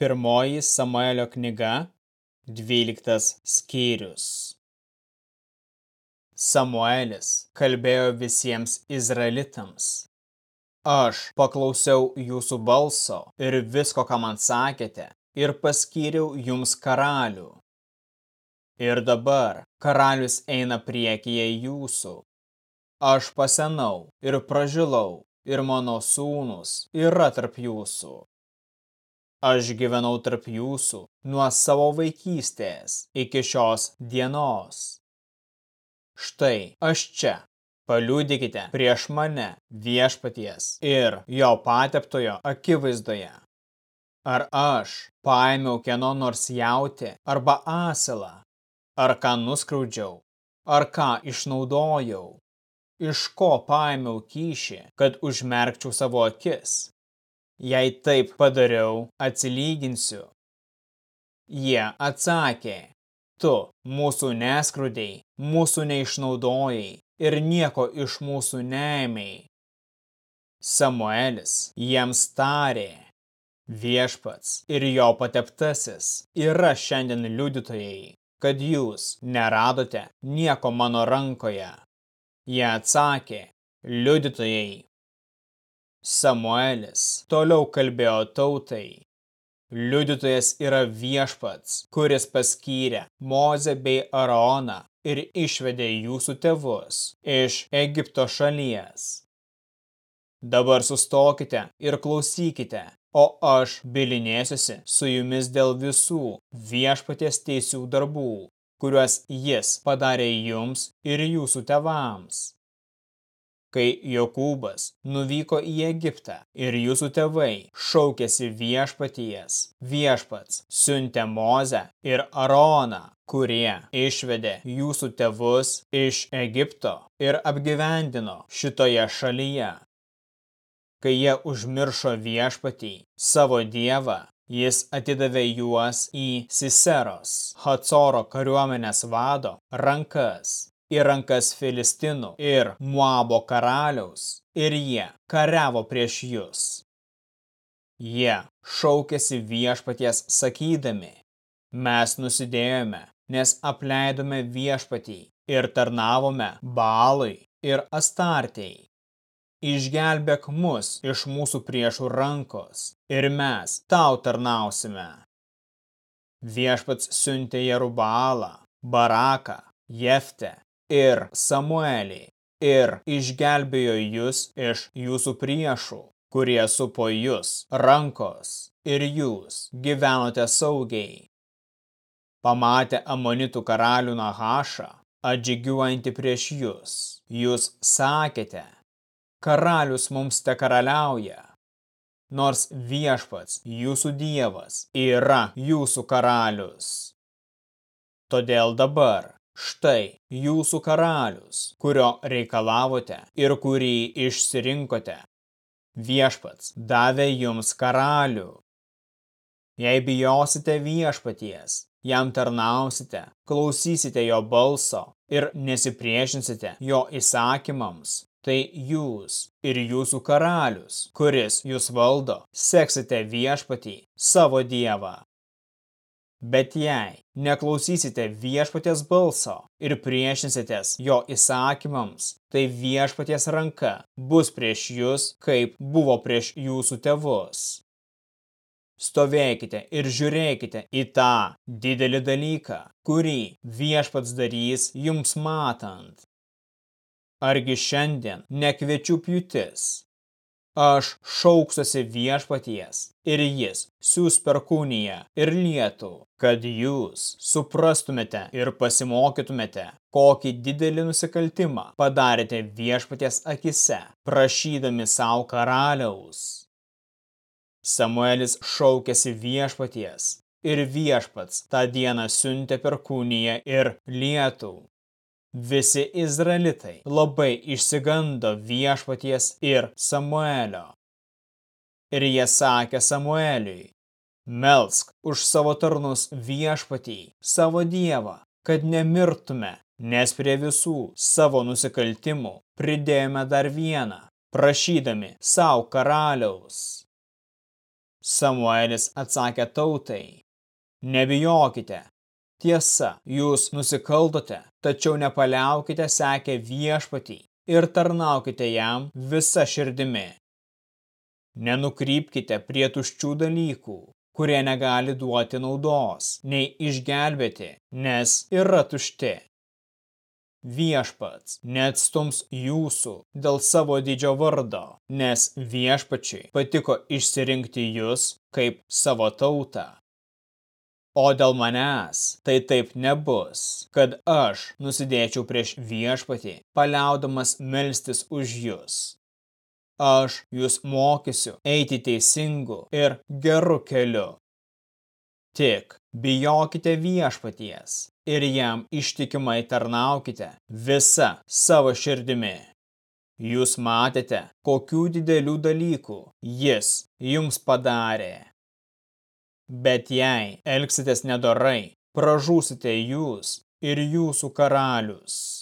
Pirmoji Samuelio knyga, 12 skyrius. Samuelis kalbėjo visiems izraelitams. Aš paklausiau jūsų balso ir visko, ką man sakėte, ir paskyriau jums karalių. Ir dabar karalius eina priekyje jūsų. Aš pasenau ir pražilau, ir mano sūnus yra tarp jūsų. Aš gyvenau tarp jūsų nuo savo vaikystės iki šios dienos. Štai aš čia. Paliūdikite prieš mane viešpaties ir jo pateptojo akivaizdoje. Ar aš paėmiau kieno nors jauti arba asilą, ar ką nuskriaudžiau, ar ką išnaudojau, iš ko paėmiau kyšį, kad užmerkčiau savo akis, Jei taip padariau, atsilyginsiu. Jie atsakė, tu mūsų neskrudėjai, mūsų neišnaudojai ir nieko iš mūsų neėmiai. Samuelis jiems tarė, viešpats ir jo pateptasis yra šiandien liudytojai, kad jūs neradote nieko mano rankoje. Jie atsakė, liudytojai, Samuelis toliau kalbėjo tautai. Liudytojas yra viešpats, kuris paskyrė Mozę bei Araoną ir išvedė jūsų tėvus iš Egipto šalies. Dabar sustokite ir klausykite, o aš bilinėsiuosi su jumis dėl visų viešpaties teisių darbų, kuriuos jis padarė jums ir jūsų tevams kai Jokūbas nuvyko į Egiptą ir jūsų tėvai šaukėsi viešpaties, viešpats siuntė Mozę ir Aroną, kurie išvedė jūsų tėvus iš Egipto ir apgyvendino šitoje šalyje. Kai jie užmiršo viešpatį, savo dievą, jis atidavė juos į Siseros, Hacoro kariuomenės vado rankas į rankas Filistinų ir Moabo karaliaus, ir jie kariavo prieš jūs. Jie šaukėsi viešpaties sakydami, mes nusidėjome, nes apleidome viešpatį ir tarnavome Baalui ir Astartei. Išgelbėk mus iš mūsų priešų rankos ir mes tau tarnausime. Viešpats siuntė Jerubaalą, Baraką, Jeftę ir Samuelį ir išgelbėjo jūs iš jūsų priešų, kurie supo jūs rankos ir jūs gyvenote saugiai. Pamatę amonitų karalių Nahašą, atžygiuojantį prieš jūs, jūs sakėte, karalius mums te karaliauja, nors viešpats jūsų dievas yra jūsų karalius. Todėl dabar Štai jūsų karalius, kurio reikalavote ir kurį išsirinkote. Viešpats davė jums karalių. Jei bijosite viešpaties, jam tarnausite, klausysite jo balso ir nesipriešinsite jo įsakymams, tai jūs ir jūsų karalius, kuris jūs valdo, seksite viešpatį savo dievą. Bet jei neklausysite viešpaties balso ir priešinsitės jo įsakymams, tai viešpaties ranka bus prieš jūs, kaip buvo prieš jūsų tėvus. Stovėkite ir žiūrėkite į tą didelį dalyką, kurį viešpats darys jums matant. Argi šiandien nekviečių pjūtis, Aš šauksiuosi viešpaties ir jis siūs perkūniją ir lietų, kad jūs suprastumėte ir pasimokytumėte, kokį didelį nusikaltimą padarėte viešpaties akise, prašydami savo karaliaus. Samuelis šaukėsi viešpaties ir viešpats tą dieną siuntė perkūniją ir lietų, Visi izraelitai labai išsigando viešpaties ir Samuelio. Ir jie sakė Samueliui, melsk už savo tarnus viešpatį, savo dievą, kad nemirtume, nes prie visų savo nusikaltimų pridėjome dar vieną, prašydami savo karaliaus. Samuelis atsakė tautai, nebijokite. Tiesa, jūs nusikaltote, tačiau nepaliaukite sekę viešpatį ir tarnaukite jam visą širdimi. Nenukrypkite prie tuščių dalykų, kurie negali duoti naudos, nei išgelbėti, nes yra tušti. Viešpats neatstums jūsų dėl savo didžio vardo, nes viešpačiai patiko išsirinkti jūs kaip savo tautą. O dėl manęs tai taip nebus, kad aš nusidėčiau prieš viešpatį, paliaudamas melstis už jūs. Aš jūs mokysiu eiti teisingu ir geru keliu. Tik bijokite viešpaties ir jam ištikimai tarnaukite visa savo širdimi. Jūs matėte, kokių didelių dalykų jis jums padarė. Bet jei elgsitės nedorai, pražūsite jūs ir jūsų karalius.